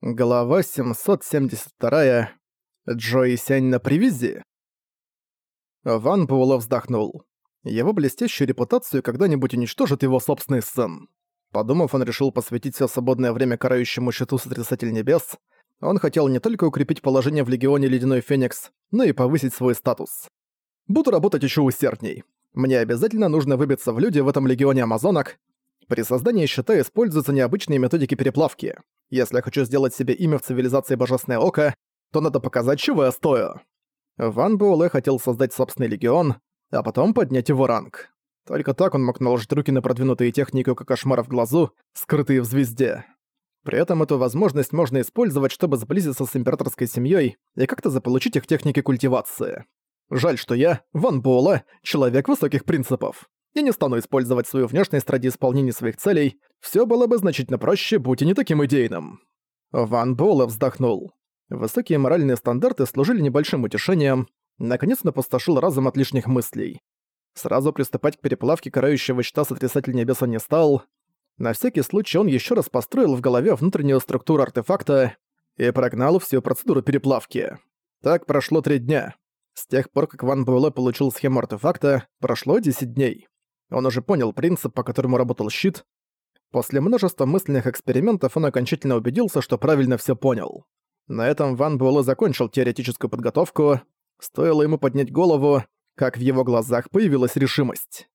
Глава 772. Джои Сянь на привязи. Ван Буэлэ вздохнул. Его блестящую репутацию когда-нибудь уничтожит его собственный сын. Подумав, он решил посвятить все свободное время карающему щиту Сотрясатель Небес. Он хотел не только укрепить положение в Легионе Ледяной Феникс, но и повысить свой статус. Буду работать еще усердней. Мне обязательно нужно выбиться в люди в этом Легионе Амазонок. При создании щита используются необычные методики переплавки. Если я хочу сделать себе имя в цивилизации Божественное Око, то надо показать, чего я стою. Ван Буэлэ хотел создать собственный легион, а потом поднять его ранг. Только так он мог наложить руки на продвинутые техники как кошмара в глазу, скрытые в звезде. При этом эту возможность можно использовать, чтобы сблизиться с императорской семьей и как-то заполучить их техники культивации. Жаль, что я, Ван Буэлэ, человек высоких принципов. Я не стану использовать свою внешность ради исполнения своих целей, все было бы значительно проще, будь и не таким идейным. Ван Буэлэ вздохнул. Высокие моральные стандарты служили небольшим утешением, наконец опустошил разум от лишних мыслей. Сразу приступать к переплавке карающего щита сотрясатель небес он не стал. На всякий случай он еще раз построил в голове внутреннюю структуру артефакта и прогнал всю процедуру переплавки. Так прошло три дня. С тех пор, как Ван Буэлэ получил схему артефакта, прошло 10 дней. Он уже понял принцип, по которому работал щит. После множества мысленных экспериментов он окончательно убедился, что правильно все понял. На этом Ван Буэлэ закончил теоретическую подготовку. Стоило ему поднять голову, как в его глазах появилась решимость.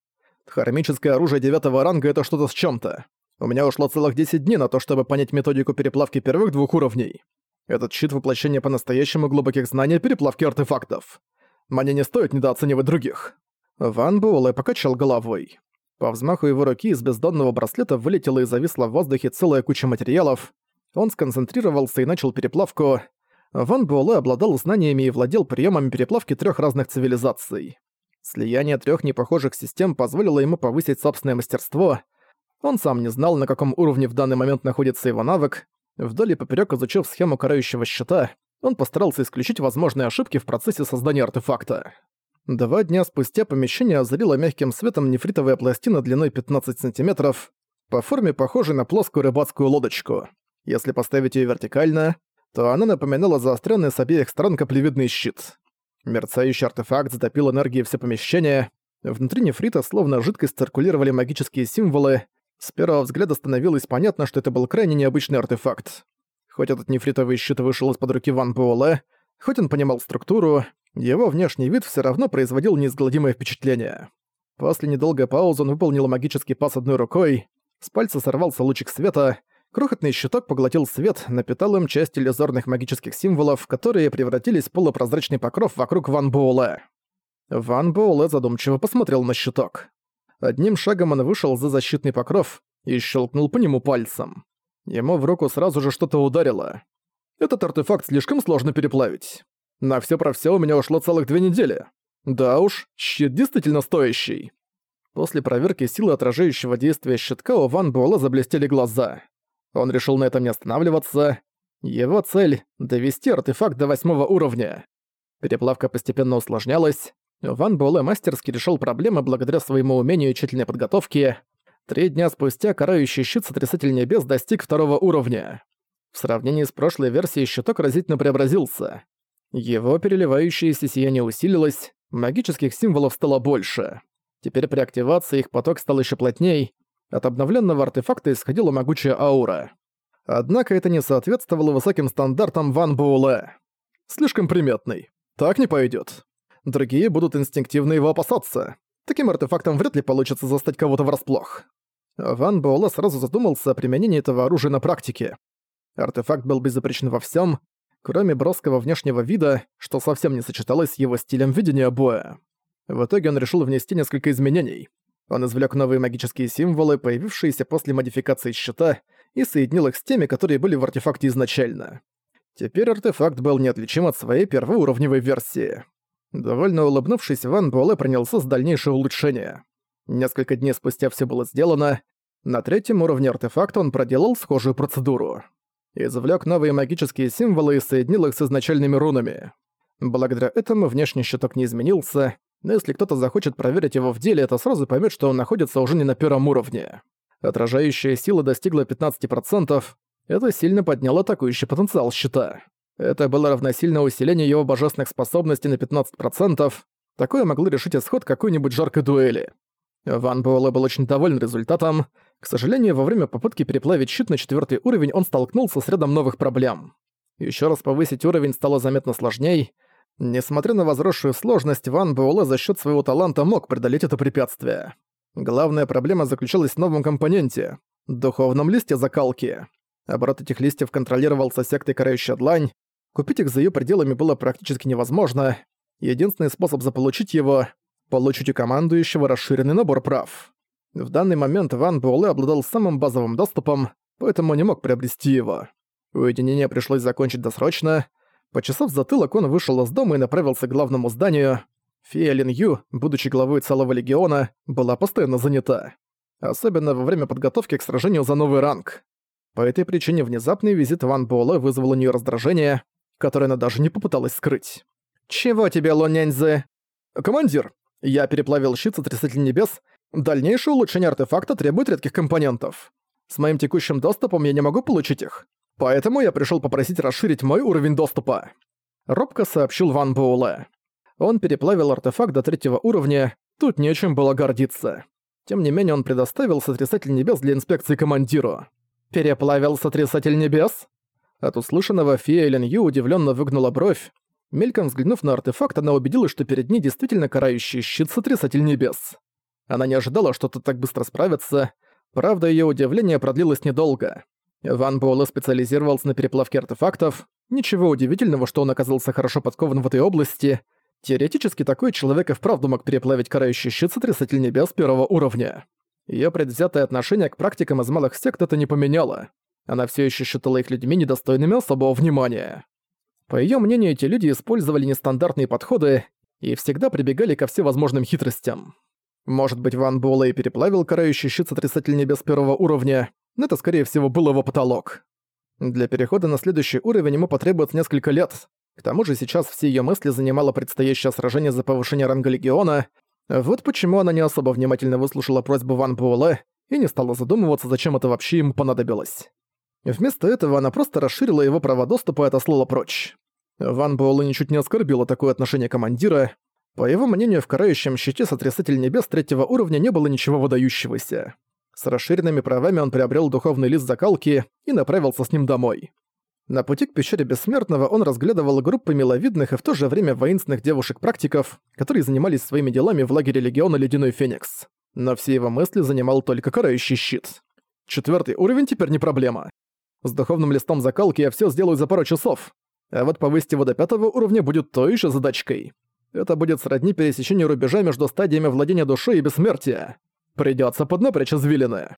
Хармическое оружие девятого ранга — это что-то с чем то У меня ушло целых 10 дней на то, чтобы понять методику переплавки первых двух уровней. Этот щит — воплощение по-настоящему глубоких знаний переплавки артефактов. Мне не стоит недооценивать других. Ван Буэлэ покачал головой. По взмаху его руки из бездонного браслета вылетела и зависла в воздухе целая куча материалов. Он сконцентрировался и начал переплавку. Ван Буэлэ обладал знаниями и владел приемами переплавки трех разных цивилизаций. Слияние трех непохожих систем позволило ему повысить собственное мастерство. Он сам не знал, на каком уровне в данный момент находится его навык. Вдоль и поперёк изучив схему карающего щита, он постарался исключить возможные ошибки в процессе создания артефакта. Два дня спустя помещение озарило мягким светом нефритовая пластина длиной 15 сантиметров, по форме похожей на плоскую рыбацкую лодочку. Если поставить ее вертикально, то она напоминала заостренный с обеих сторон каплевидный щит. Мерцающий артефакт затопил энергией все помещение. Внутри нефрита словно жидкость циркулировали магические символы. С первого взгляда становилось понятно, что это был крайне необычный артефакт. Хоть этот нефритовый щит вышел из-под руки Ван Буэлэ, хоть он понимал структуру, его внешний вид все равно производил неизгладимое впечатление. После недолгой паузы он выполнил магический пас одной рукой, с пальца сорвался лучик света, крохотный щиток поглотил свет, напитал им часть иллюзорных магических символов, которые превратились в полупрозрачный покров вокруг Ван Буэлэ. Ван Буэлэ задумчиво посмотрел на щиток. Одним шагом он вышел за защитный покров и щелкнул по нему пальцем. Ему в руку сразу же что-то ударило. Этот артефакт слишком сложно переплавить. На все про все у меня ушло целых две недели. Да уж, щит действительно стоящий. После проверки силы отражающего действия щитка у Ван Буэлла заблестели глаза. Он решил на этом не останавливаться. Его цель — довести артефакт до восьмого уровня. Переплавка постепенно усложнялась. Ван Буэлэ мастерски решил проблемы благодаря своему умению и тщательной подготовке. Три дня спустя карающий щит Сотрясатель Небес достиг второго уровня. В сравнении с прошлой версией щиток разительно преобразился. Его переливающееся сияние усилилось, магических символов стало больше. Теперь при активации их поток стал еще плотней, от обновленного артефакта исходила могучая аура. Однако это не соответствовало высоким стандартам Ван Буэлэ. Слишком приметный. Так не пойдет. Другие будут инстинктивно его опасаться. Таким артефактом вряд ли получится застать кого-то врасплох. Ван Буэлэ сразу задумался о применении этого оружия на практике. Артефакт был безупречен во всем, кроме броского внешнего вида, что совсем не сочеталось с его стилем видения боя. В итоге он решил внести несколько изменений. Он извлек новые магические символы, появившиеся после модификации щита, и соединил их с теми, которые были в артефакте изначально. Теперь артефакт был неотличим от своей первоуровневой версии. Довольно улыбнувшись, Ван Буэлэ принялся с дальнейшее улучшение. Несколько дней спустя все было сделано. На третьем уровне артефакта он проделал схожую процедуру извлек новые магические символы и соединил их с изначальными рунами. Благодаря этому внешний щиток не изменился, но если кто-то захочет проверить его в деле, то сразу поймет, что он находится уже не на первом уровне. Отражающая сила достигла 15%, Это сильно подняло атакующий потенциал щита. Это было равносильно усилению его божественных способностей на 15%. Такое могло решить исход какой-нибудь жаркой дуэли. Ван Буэлэ был очень доволен результатом. К сожалению, во время попытки переплавить щит на четвертый уровень он столкнулся с рядом новых проблем. Еще раз повысить уровень стало заметно сложней. Несмотря на возросшую сложность, Ван Буэлэ за счет своего таланта мог преодолеть это препятствие. Главная проблема заключалась в новом компоненте — духовном листе закалки. Оборот этих листьев контролировался сектой Карающая Длань. Купить их за ее пределами было практически невозможно. Единственный способ заполучить его — получить у командующего расширенный набор прав. В данный момент Ван Буэлэ обладал самым базовым доступом, поэтому не мог приобрести его. Уединение пришлось закончить досрочно. Почесав затылок, он вышел из дома и направился к главному зданию. Фея Лин Ю, будучи главой целого легиона, была постоянно занята. Особенно во время подготовки к сражению за новый ранг. По этой причине внезапный визит Ван Буэлэ вызвал у нее раздражение, которое она даже не попыталась скрыть. «Чего тебе, Луняньзы?» «Командир, я переплавил щит Сотрясатель Небес. Дальнейшее улучшение артефакта требует редких компонентов. С моим текущим доступом я не могу получить их. Поэтому я пришел попросить расширить мой уровень доступа». Робко сообщил Ван Буэлэ. Он переплавил артефакт до третьего уровня, тут нечем было гордиться. Тем не менее он предоставил Сотрясатель Небес для инспекции командиру. «Переплавил Сотрясатель Небес?» От услышанного фея Лен Ю удивленно выгнула бровь. Мельком взглянув на артефакт, она убедилась, что перед ней действительно карающий щит Сотрясатель Небес. Она не ожидала, что тут так быстро справится. Правда, ее удивление продлилось недолго. Ван Буэлэ специализировался на переплавке артефактов. Ничего удивительного, что он оказался хорошо подкован в этой области. Теоретически такой человек и вправду мог переплавить карающий щит Сотрясатель Небес первого уровня. Её предвзятое отношение к практикам из малых сект это не поменяло. Она всё ещё считала их людьми недостойными особого внимания. По её мнению, эти люди использовали нестандартные подходы и всегда прибегали ко всевозможным хитростям. Может быть, Ван Буэлэ переплавил карающий щит Сотрясатель Небес первого уровня, но это, скорее всего, был его потолок. Для перехода на следующий уровень ему потребуется несколько лет, к тому же сейчас все ее мысли занимало предстоящее сражение за повышение ранга Легиона. Вот почему она не особо внимательно выслушала просьбу Ван Буэлэ и не стала задумываться, зачем это вообще ему понадобилось. Вместо этого она просто расширила его права доступа и отослала прочь. Ван Буэлэ ничуть не оскорбила такое отношение командира. По его мнению, в карающем щите Сотрясатель Небес третьего уровня не было ничего выдающегося. С расширенными правами он приобрел духовный лист закалки и направился с ним домой. На пути к пещере Бессмертного он разглядывал группы миловидных и в то же время воинственных девушек-практиков, которые занимались своими делами в лагере Легиона Ледяной Феникс. Но все его мысли занимал только карающий щит. Четвертый уровень теперь не проблема. С духовным листом закалки я все сделаю за пару часов. А вот повысить его до пятого уровня будет той еще задачкой. Это будет сродни пересечению рубежа между стадиями владения душой и бессмертия. Придется поднапрячь извилины.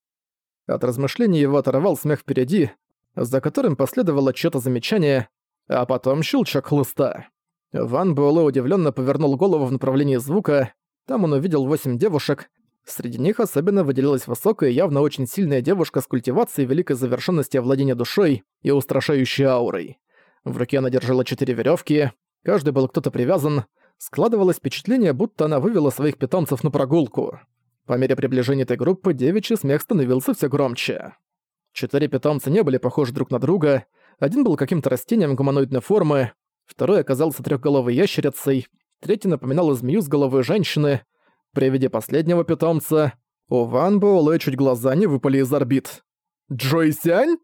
От размышлений его оторвал смех впереди, за которым последовало чьё-то замечание, а потом щелчок хлыста. Ван Буэлэ удивленно повернул голову в направлении звука. Там он увидел восемь девушек. Среди них особенно выделилась высокая, явно очень сильная девушка с культивацией великой завершенности овладения душой и устрашающей аурой. В руке она держала четыре веревки, каждый был кто-то привязан. Складывалось впечатление, будто она вывела своих питомцев на прогулку. По мере приближения этой группы девичий смех становился все громче. Четыре питомца не были похожи друг на друга. Один был каким-то растением гуманоидной формы, второй оказался трехголовой ящерицей, третий напоминал змею с головой женщины. При виде последнего питомца у Ван Буэлэ чуть глаза не выпали из орбит. «Джой Сянь?»